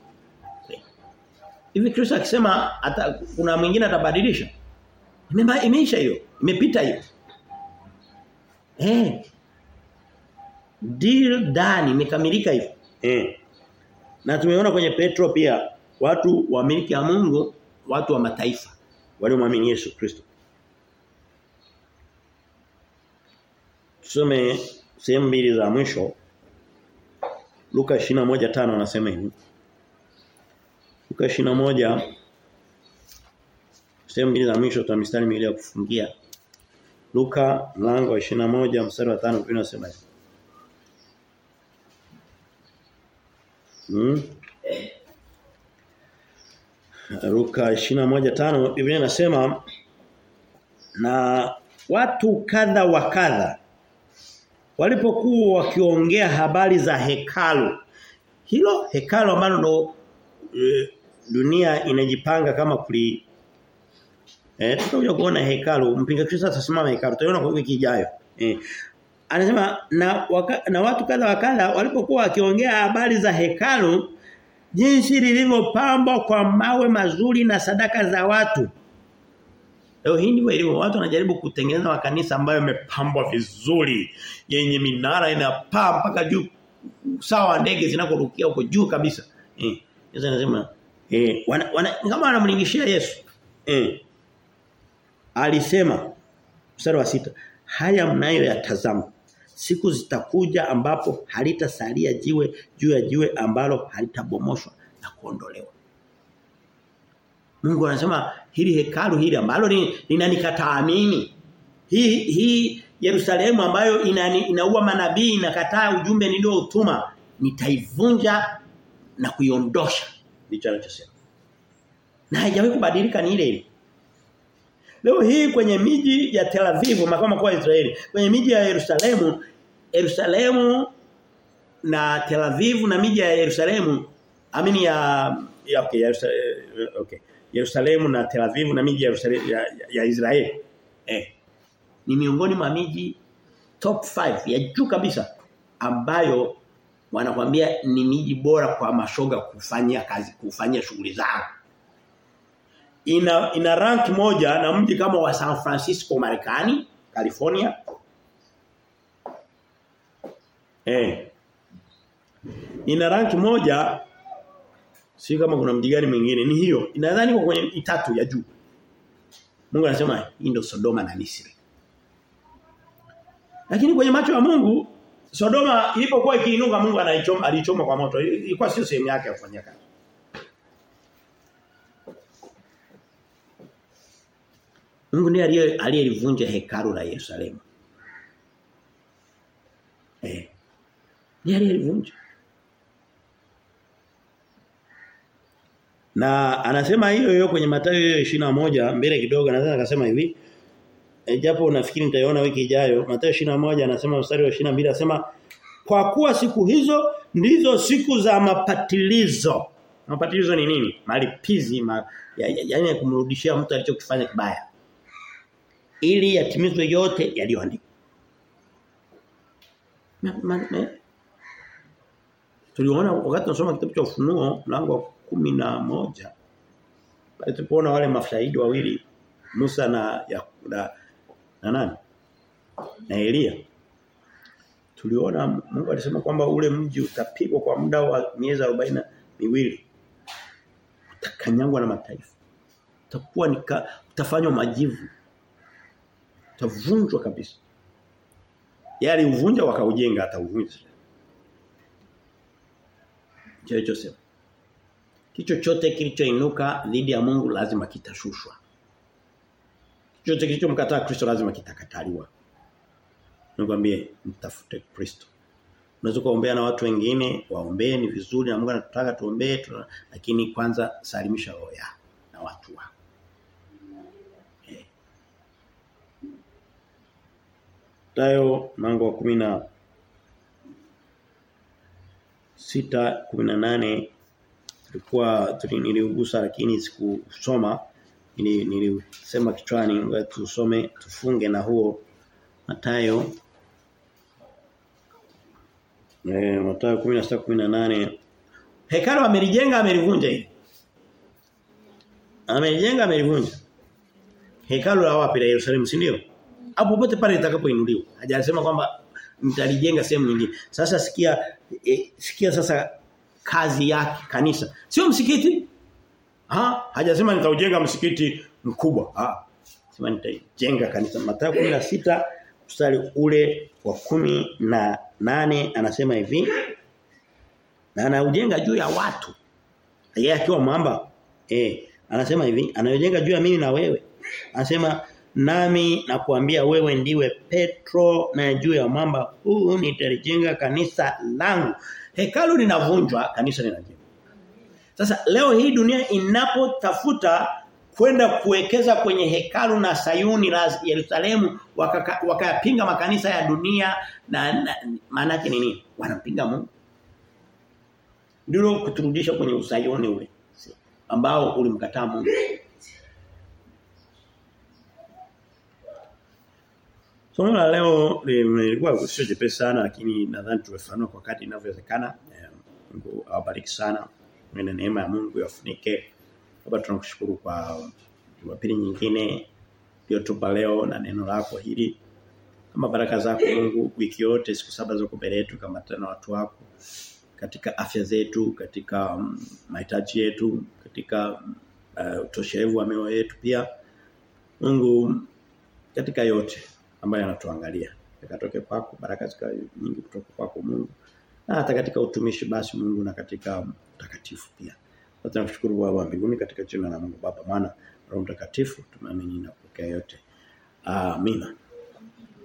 Hivi Kristo akisema hata kuna mwingine atabadilisha? Imeisha hiyo, imepita hiyo. Eh. Deal done imekamilika hivyo. Eh. Na tumeona kwenye Petro pia watu wa miliki ya Mungu, watu wa mataifa waliomwamini Yesu Kristo. Tusome sehemu mbili za mwisho. Luka 21:5 anasema hivi. Luka 21 sehemu mbili za mwisho tuna mistari miwili ya kufungia. Luka mlango wa 21 mstari wa 5 unasema hivi. Hmm? Luka 21:5 Biblia inasema na watu kadha wa kadha walipokuwa wakiongea habari za hekalu hilo hekalu ambalo ndo e, dunia inajipanga kama kuli eh tutakuja kuona hekalu mpinga Kristo atasimama hekalu tutaona kwa wiki ijayo eh anasema na waka, na watu kadha wa kadha walipokuwa wakiongea habari za hekalu jinsi lilivyopambwa kwa mawe mazuri na sadaka za watu Leo hii ndivyo ilivyo watu wanajaribu kutengeneza makanisa ambayo yamepambwa vizuri yenye minara inapaa mpaka juu sawa ndege zinakorukia huko juu kabisa. Eh. Yesu anasema eh wana, wana, kama wanamlingishia Yesu. Eh. Alisema mstari wa sita haya mnayo mnayoyatazama siku zitakuja ambapo halitasalia jiwe juu ya jiwe ambalo halitabomoshwa na kuondolewa. Mungu anasema hili hekalu hili ambalo linanikataa mimi. Hii hii Yerusalemu ambayo inani, inaua manabii inakataa ujumbe nilioutuma nitaivunja na kuiondosha ndicho anachosema. Na haijawahi kubadilika ni ile ile. Leo hii kwenye miji ya Tel Aviv makao makuu ya Israeli, kwenye miji ya Yerusalemu, Yerusalemu na Tel Aviv na miji ya Yerusalemu amini ya ya okay, Yerusalemu, okay. Yerusalemu na Tel Aviv na miji ya, Yerusalemu ya, ya Israeli. Eh. Ni miongoni mwa miji top 5 ya juu kabisa ambayo wanakwambia ni miji bora kwa mashoga kufanyia kazi kufanyia shughuli zao. Ina ina rank moja na mji kama wa San Francisco Marekani, California. Eh. Ina rank moja Si kama kuna mji gani mwingine ni hiyo. Inadhani kwa kwenye itatu ya juu. Mungu anasema hii ndio Sodoma na Misri. Lakini kwenye macho ya Mungu Sodoma ilipokuwa ikiinuka Mungu anaichoma alichoma kwa moto. Ilikuwa sio sehemu yake ya kufanya kazi. Mungu ndiye aliyelivunja hekalu la Yerusalemu. Eh. Ndiye aliyelivunja. Na anasema hiyo hiyo kwenye Mathayo 21 mbele kidogo anaweza akasema hivi. E, japo unafikiri nitaiona wiki ijayo. Mathayo 21 anasema mstari wa 22 anasema kwa kuwa siku hizo ndizo siku za mapatilizo. Mapatilizo ni nini? Malipizi ma, ya, ya, yaani ya kumrudishia mtu alichokifanya kibaya. Ili yatimizwe yote yaliyoandikwa. Tuliona wakati tunasoma kitabu cha Ufunuo mlango wa kumi na moja Bali tulipoona wale mashahidi wawili Musa na ya, na, na nani? Na Elia. Tuliona Mungu alisema kwamba ule mji utapigwa kwa muda wa miezi 40 miwili. Utakanyangwa na mataifa. Utakuwa ni utafanywa majivu. Utavunjwa kabisa. Yale uvunja wakaujenga hata uvunja. Ndicho sema. Kicho chote kilichoinuka dhidi ya Mungu lazima kitashushwa. Chochote kilichomkataa Kristo lazima kitakataliwa. nikwambie mtafute Kristo. Unaweza kuombea na watu wengine, waombee ni vizuri na Mungu anataka tuombee, lakini kwanza salimisha roho yako na watu wako. Tayo mlango wa 10 sita 18 ilikuwa niliugusa lakini sikusoma. Ili nilisema kichwani tusome tufunge na huo Mathayo. Eh Mathayo 16:18 Hekalu amelijenga amelivunja hili Amelijenga amelivunja. Hekalu la wapi? La Yerusalemu si ndio Hapo popote pale itakapoinuliwa. hajasema kwamba mtalijenga sehemu nyingine. Sasa sikia e, sikia sasa kazi yake kanisa. Sio msikiti. Ha? Hajasema nitaujenga msikiti mkubwa. Ha? sema nitajenga kanisa. Mathayo 16 mstari ule wa kumi na nane anasema hivi. Na anaujenga juu ya watu. Yeye akiwa mwamba eh anasema hivi. Anayojenga juu ya mimi na wewe. Anasema nami na kuambia wewe ndiwe Petro na juu ya mwamba huu nitalijenga kanisa langu hekalu linavunjwa kanisa linajengwa sasa leo hii dunia inapotafuta kwenda kuwekeza kwenye hekalu na Sayuni la Yerusalemu wakayapinga waka makanisa ya dunia na, na maana yake ni nini? Wanampinga Mungu. Ndio kuturudisha kwenye usayuni ule ambao ulimkataa Mungu. Somo la leo lilikuwa sio jepesi sana lakini nadhani tumefanua kwa kadri inavyowezekana. Mungu awabariki sana. Mwenye neema ya Mungu yafunike. Baba tunakushukuru kwa Jumapili nyingine iliyotupa leo na neno lako hili. Kama baraka zako Mungu wiki yote siku saba zako mbele yetu kama tena watu wako katika afya zetu, katika um, mahitaji yetu, katika uh, utoshevu wa mioyo yetu pia. Mungu katika yote ambayo yanatuangalia Yakatoke kwako baraka zika nyingi kutoka kwako Mungu. Na hata katika utumishi basi Mungu na katika utakatifu pia. Tunashukuru Baba mbinguni katika jina la Mungu Baba Mwana Roho Mtakatifu tunaamini na kupokea yote. Amina.